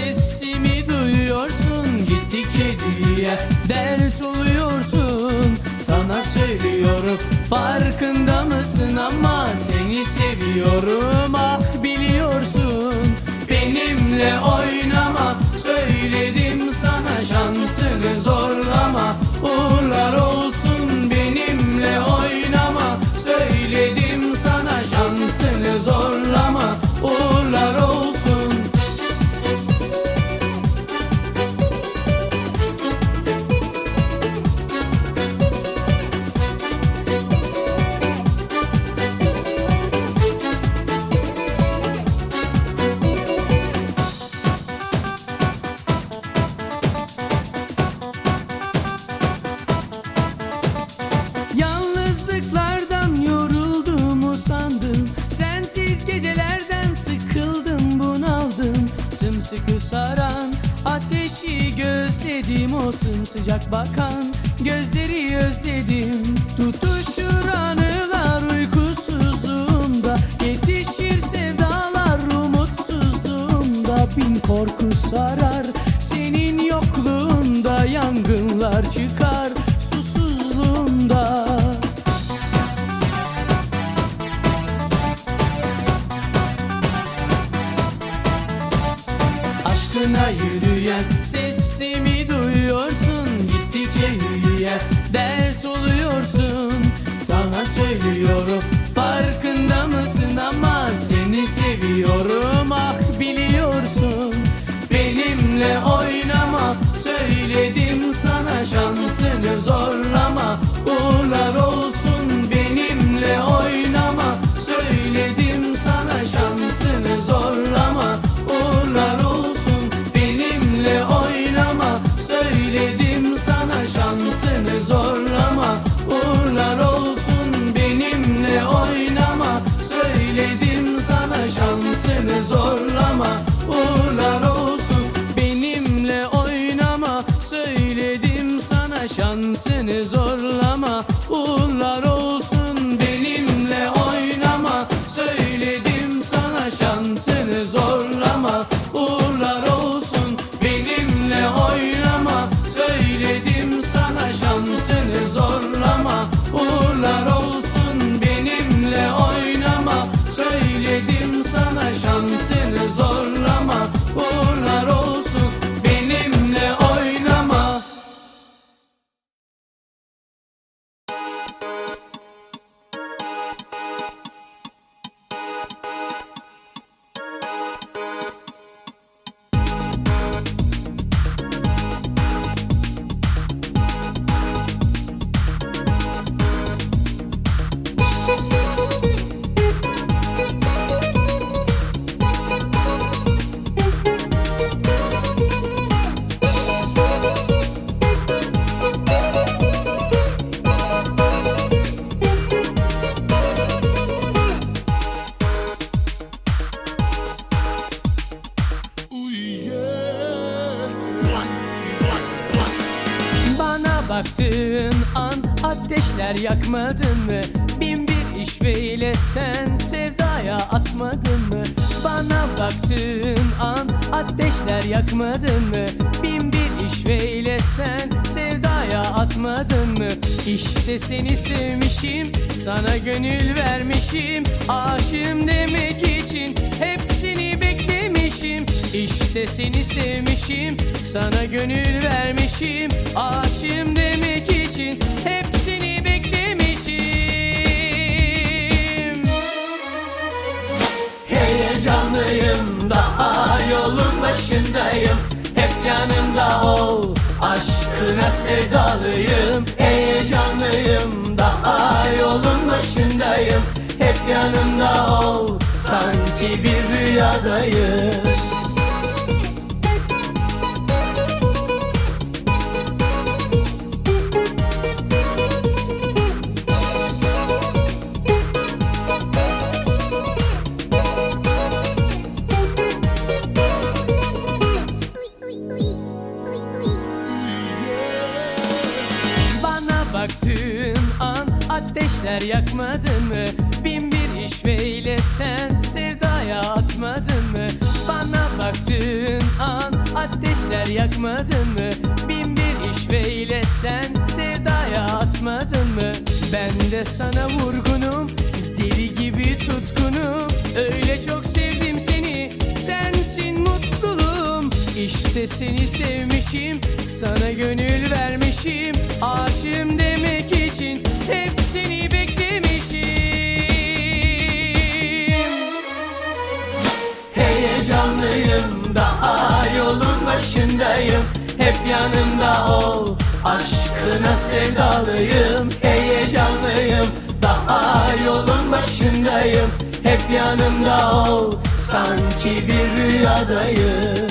Sesimi duyuyorsun Gittikçe büyüyen dert oluyorsun. Sana söylüyorum farkında mısın ama Seni seviyorum. Ah biliyorsun Benimle oynama. Söyledim sana şansını zorlama. Uğurlar olsun benimle oynama. Söyledim sana şansını zorlama Aşkına yürüyen sesimi duyuyorsun. Gittikçe yürüyen dert oluyorsun. Sana söylüyorum farkında mısın? Ama Seni seviyorum ah biliyorsun. Benimle oynama söyledim sana şansını zorlama. Uğurlar olsun benimle oynama. Söyledim sana şansını zorlama şansını yakmadın mı? Bin bir işveyle sen sevdaya atmadın mı? Bana baktığın an ateşler yakmadın mı? Bin bir işveyle sen sevdaya atmadın mı? İşte seni sevmişim, sana gönül vermişim Aşığım demek için hepsini beklemişim İşte seni sevmişim, sana gönül vermişim Aşığım demek için hepsini Heyecanlıyım daha yolun başındayım Hep yanımda ol aşkına sevdalıyım. Heyecanlıyım daha yolun başındayım Hep yanımda ol sanki bir rüyadayım ateşler yakmadın mı? Bin bir işveyle sen sevdaya atmadın mı? Bana baktığın an ateşler yakmadın mı? Bin bir işveyle sen sevdaya atmadın mı? Ben de sana vurgunum, deli gibi tutkunum Öyle çok sevdim seni, sensin mutluluğum İşte seni sevmişim, sana gönül vermişim Aşığım demek için hepsini beklemişim. Heyecanlıyım, daha yolun başındayım. Hep yanımda ol, aşkına sevdalıyım. Heyecanlıyım, daha yolun başındayım. Hep yanımda ol, sanki bir rüyadayım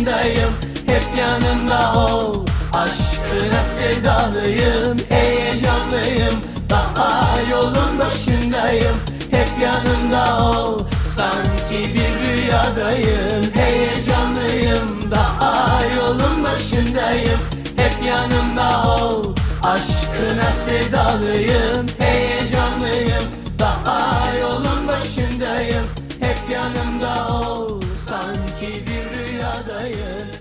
yolun başındayım Hep yanımda ol. Aşkına sevdalıyım Heyecanlıyım. Daha yolun başındayım. Hep yanımda ol. Sanki bir rüyadayım Heyecanlıyım. Daha yolun başındayım. Hep yanımda ol. Aşkına sevdalıyım Heyecanlıyım. Daha yolun başındayım. Hep yanımda ol. Sanki bir rüyadayım Heyecanlıyım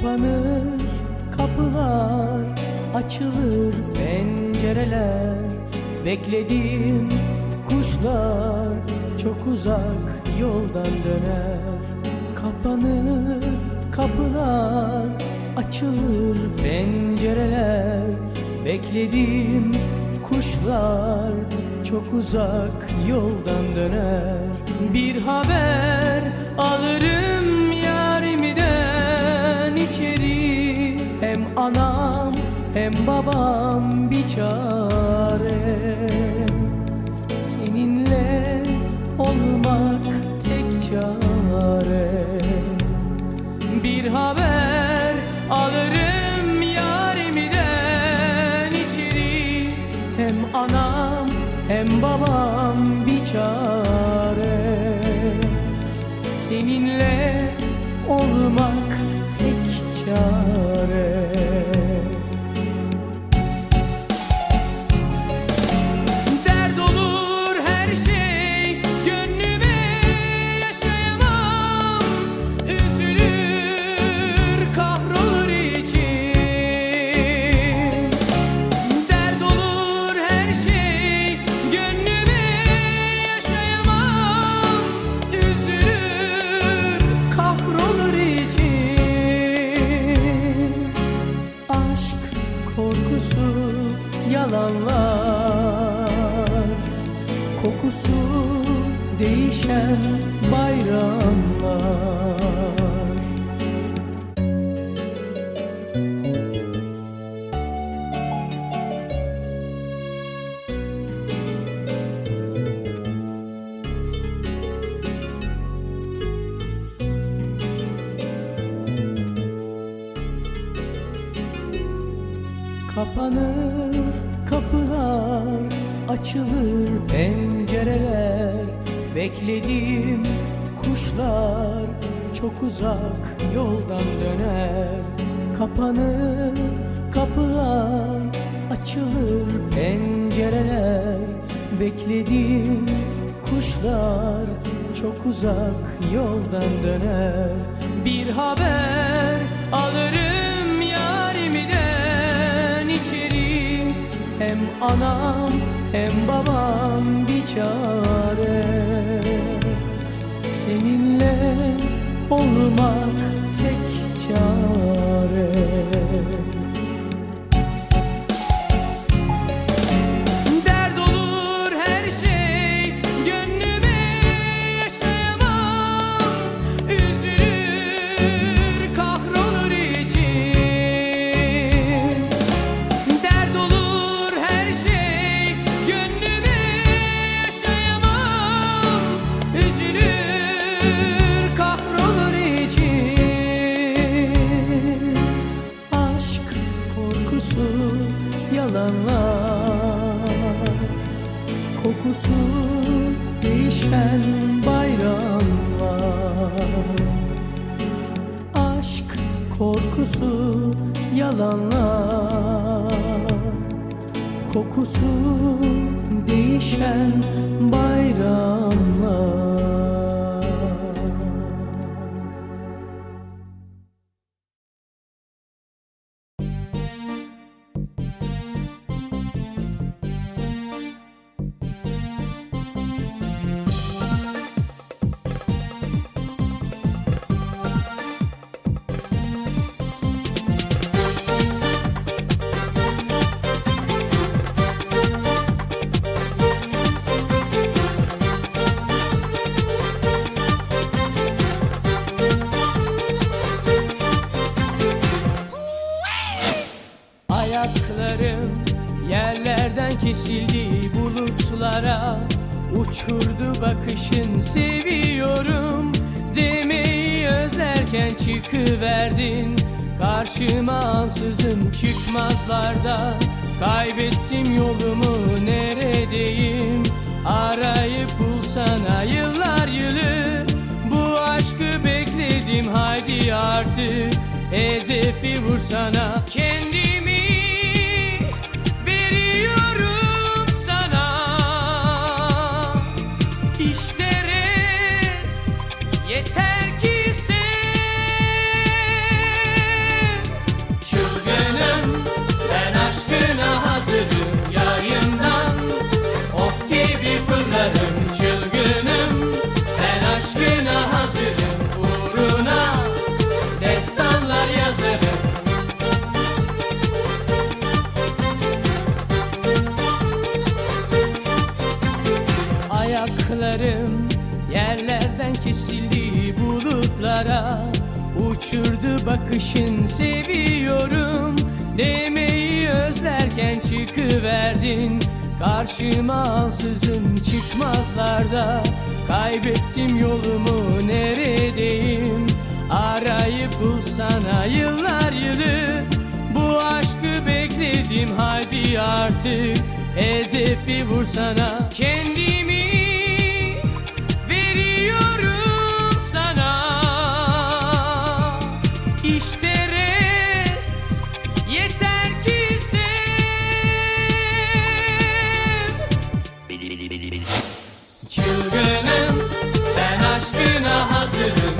Kapanır kapılar, açılır pencereler Beklediğim kuşlar çok uzak yoldan döner. Kapanır kapılar, açılır pencereler Beklediğim kuşlar çok uzak yoldan döner. Bir haber alırım anam hem babam bir çare. Seninle olmak tek çare. Bir haber alırım yarimden içeri. Hem anam hem babam bir çare yalanlar Kokusu değişen bayramlar Beklediğim kuşlar çok uzak yoldan döner. Kapanır kapılar, açılır pencereler. Beklediğim kuşlar çok uzak yoldan döner. Bir haber alırım yarimden içeri Hem anam hem babam bir çare Seninle olmak tek çare Uçurdu bakışın seviyorum. Demeyi özlerken çıkıverdin. Karşıma ansızın çıkmazlarda Kaybettim yolumu neredeyim? Arayıp bulsana yıllar yılı. Bu aşkı bekledim haydi artık. Hedefi vursana. Kendimi bulutlara Uçurdu bakışın seviyorum Demeyi özlerken çıkıverdin. Karşıma ansızın çıkmazlarda Kaybettim yolumu neredeyim? Arayıp bulsana yıllar yılı Bu aşkı bekledim. Haydi artık Hedefi vursana. Kendimi aşkına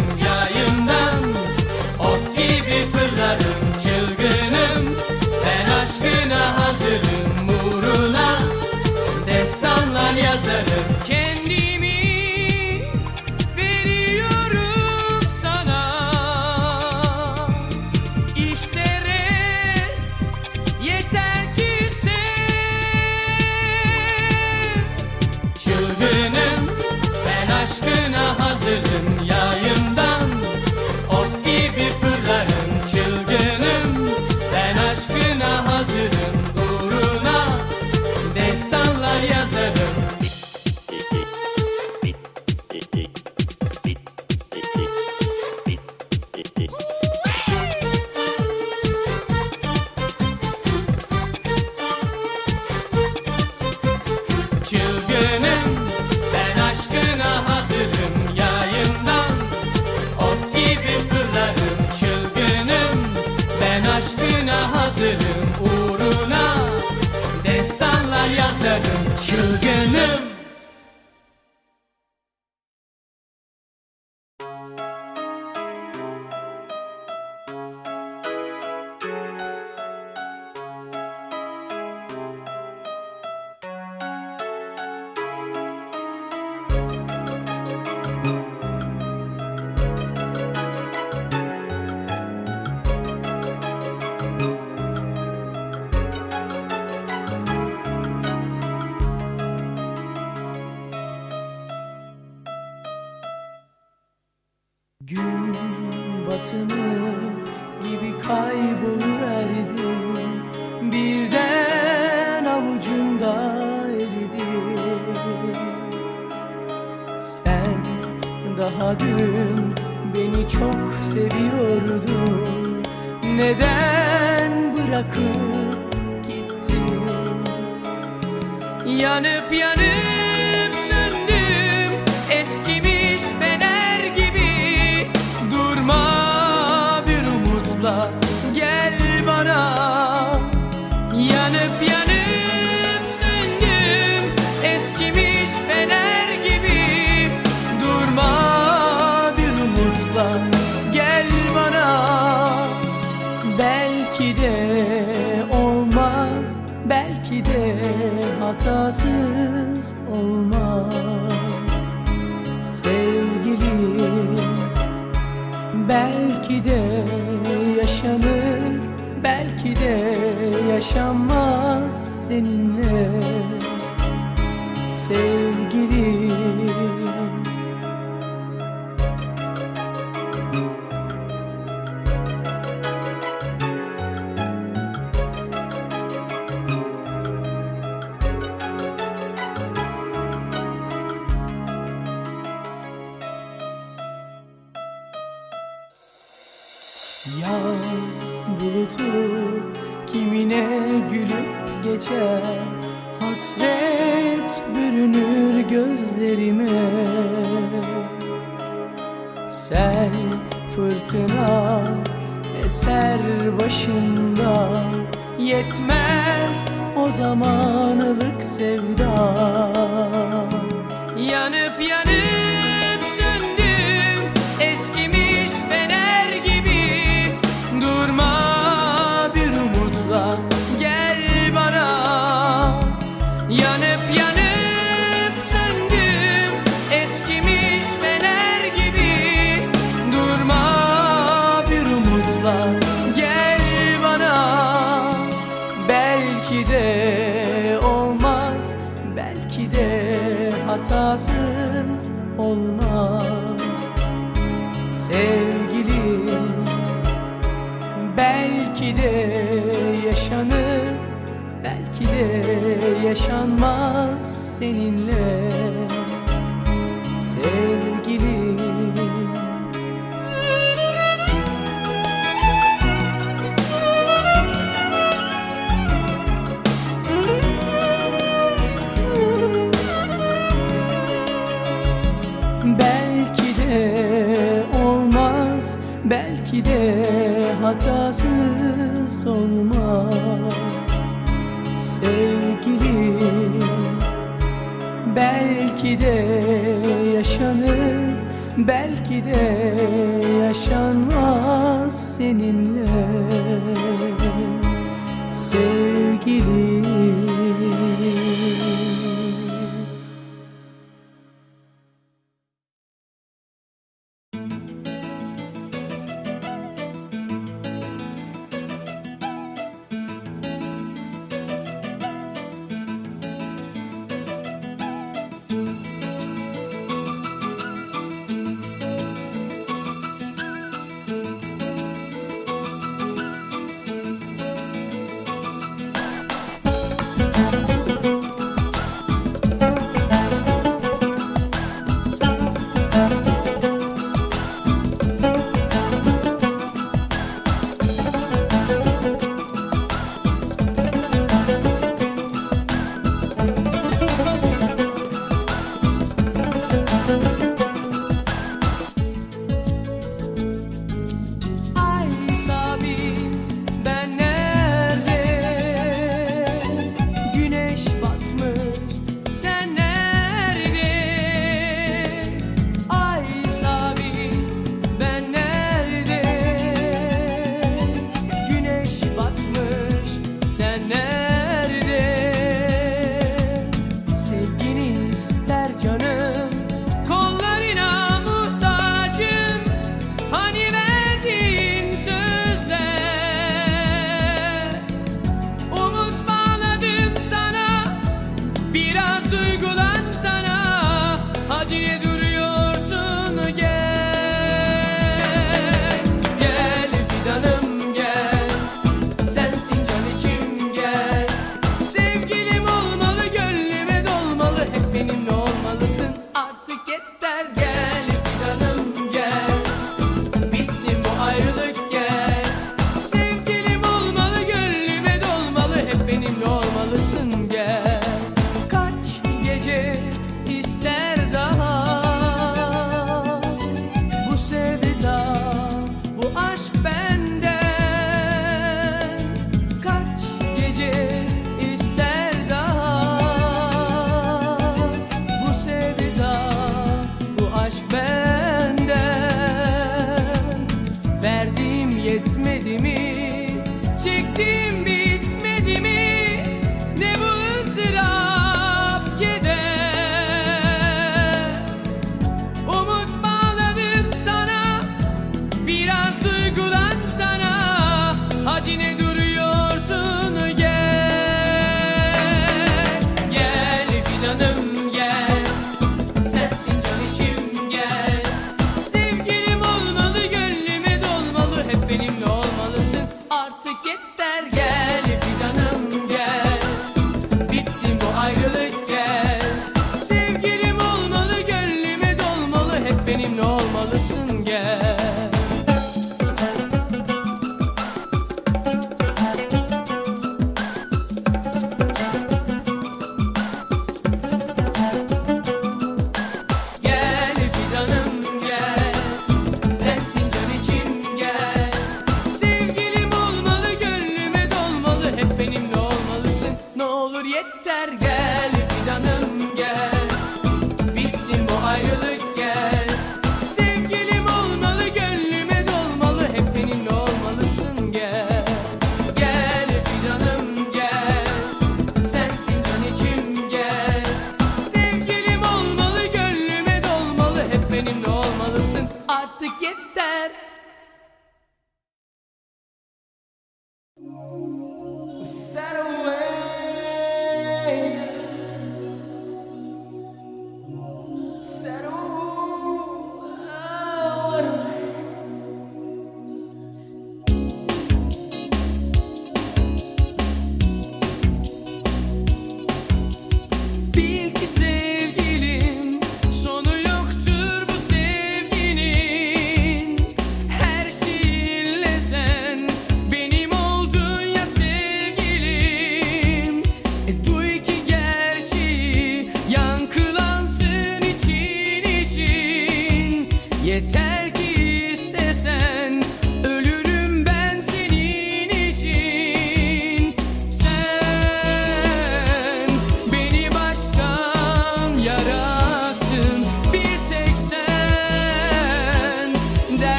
hazırım uğruna Destanlar yazarım. Çılgınım. gel bana Belki de olmaz belki de hatasız olmaz. Sevgilim belki de yaşanır belki de yaşanmaz seninle. Sevgilim vefasız olmaz. Sevgilim belki de yaşanır Belki de yaşanmaz seninle. Sevgilim Belki de hatasız olmaz. Sevgilim Belki de yaşanır Belki de yaşanmaz seninle. Sevgilim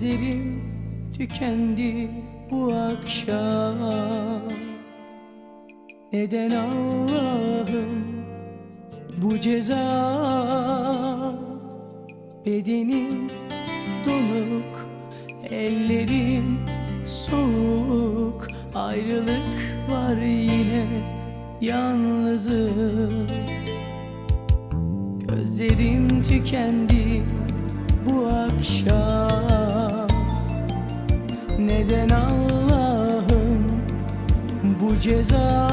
Gözlerim tükendi bu akşam. Neden Allah'ım bu ceza? Bedenim donuk Ellerim soğuk. Ayrılık var yine Yalnızım. Gözlerim tükendi bu akşam Neden Allah'ım bu ceza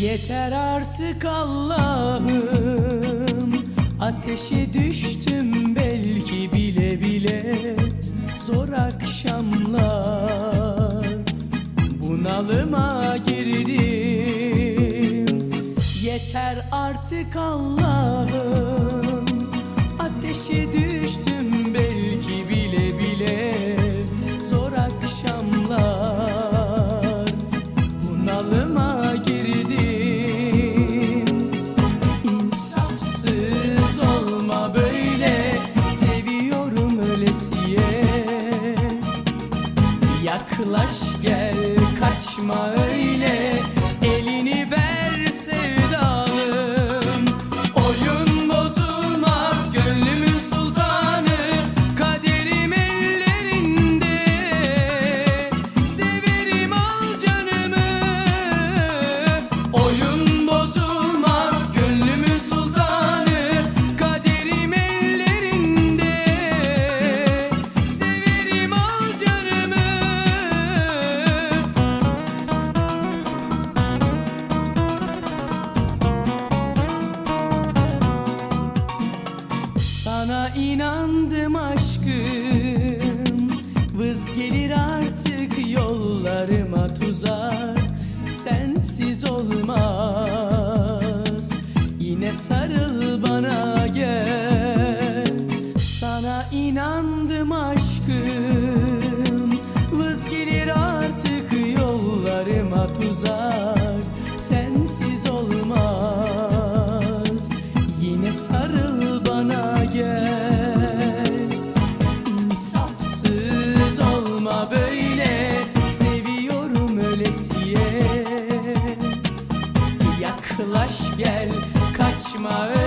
Yeter artık Allah'ım. Ateşe düştüm belki bile bile. Zor akşamlar Bunalıma girdim. Yeter artık Allah'ım. Ateşe düştüm belki bile bile. Zor akşamlar my artık yollarıma tuzak Sensiz olmaz. Yine sarıl bana gel. Sana inandım aşkım. Vız gelir artık yollarıma tuzak Sensiz olmaz. primavera.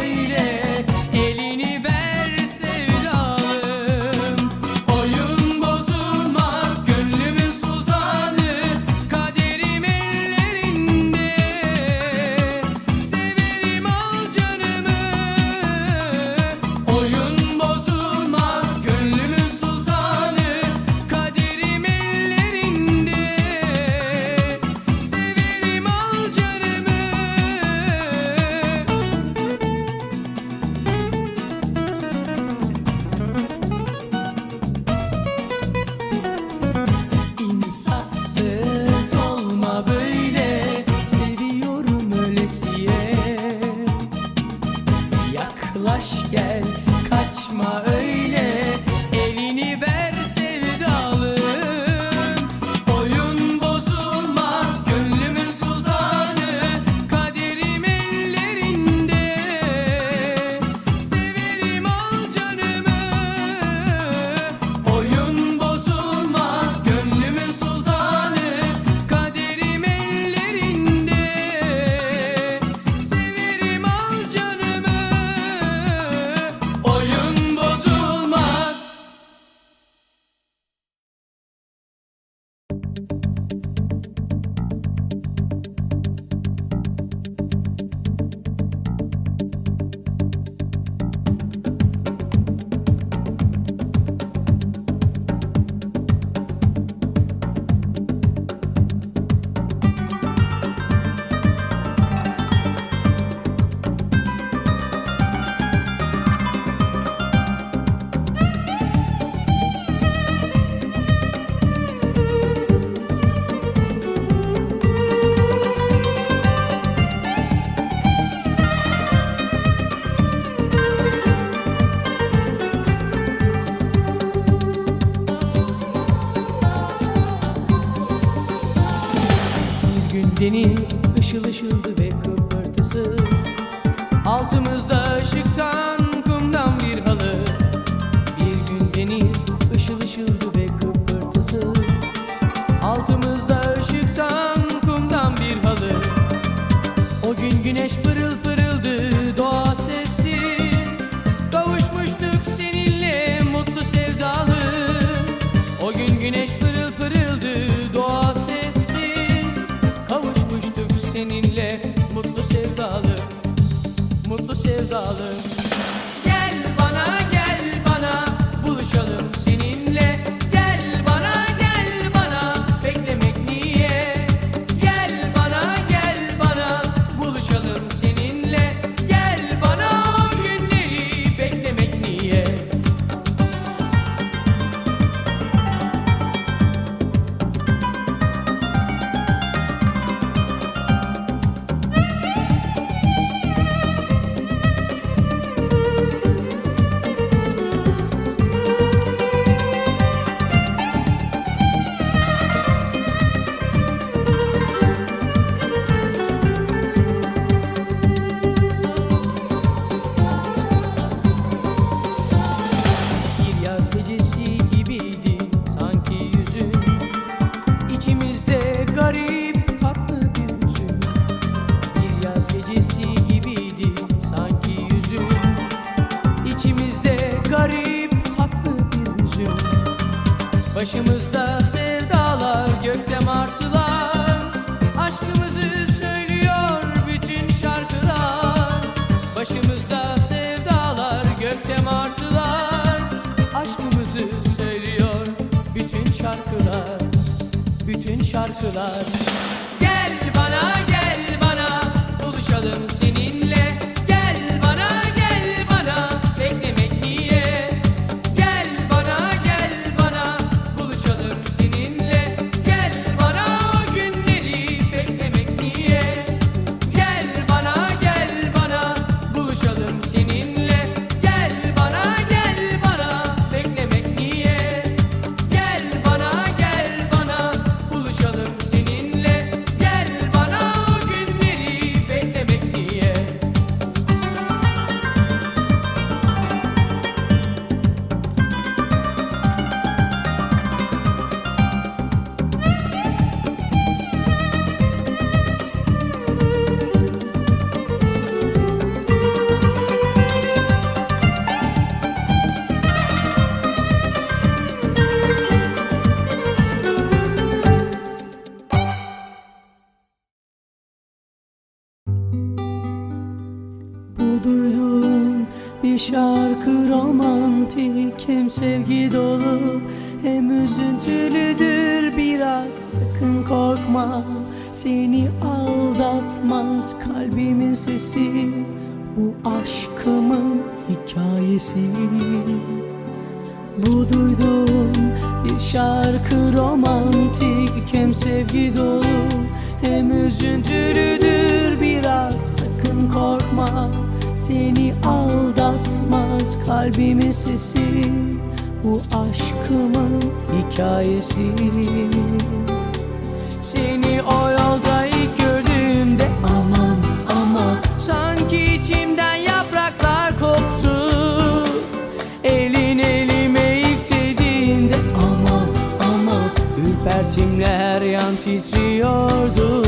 Altımızda ışıktan dollar. garip tatlı bir üzüm Bir yaz gecesi gibiydi sanki yüzüm İçimizde garip tatlı bir üzüm Başımızda sevdalar gökte martılar şarkılar şarkı romantik Hem sevgi dolu hem üzüntülüdür. Biraz Sakın korkma seni aldatmaz kalbimin sesi. Bu aşkımın hikayesi. Bu duyduğum bir şarkı romantik Hem sevgi dolu hem üzüntülüdür. Biraz Sakın korkma seni aldatmaz kalbimin sesi. Bu aşkımın hikayesi. Seni o yolda ilk gördüğümde aman aman Sanki içimden yapraklar koptu. Elin elime ilk dediğinde aman aman Ürpertimle her yan titriyordu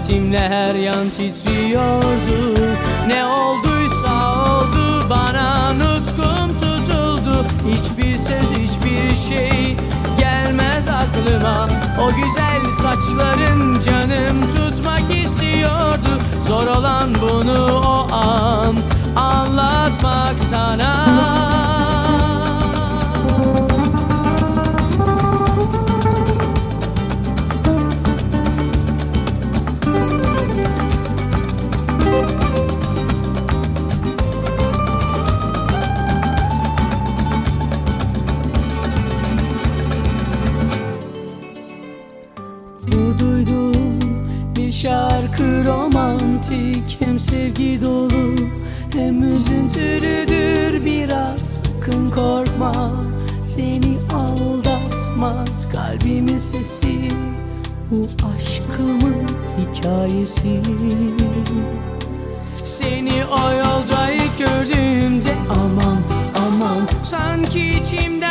Ürpertimle her yan titriyordu. Ne olduysa oldu bana nutkum tutuldu. Hiçbir söz hiçbir şey gelmez aklıma. O güzel saçların canım tutmak istiyordu. Zor olan bunu o an anlatmak sana hikayesi. Seni o yolda ilk gördüğümde aman aman. Sanki içimden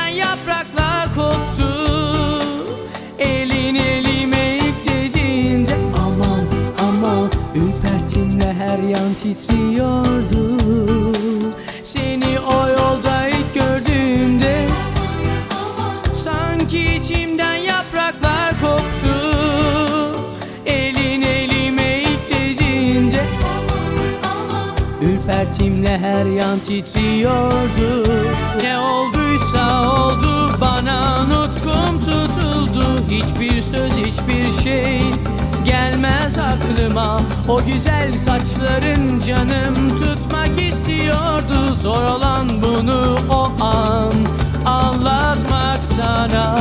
Ürpertimle her yan titriyordu. Ne olduysa oldu bana nutkum tutuldu. Hiçbir söz hiçbir şey gelmez aklıma. O güzel saçların canım tutmak istiyordu. Zor olan bunu o an anlatmak sana.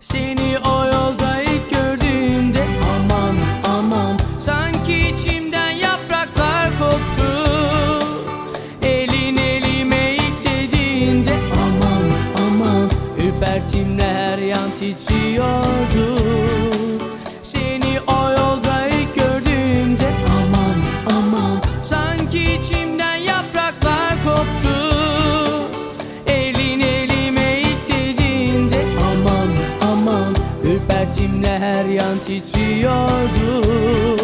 Seni o yolda titriyordu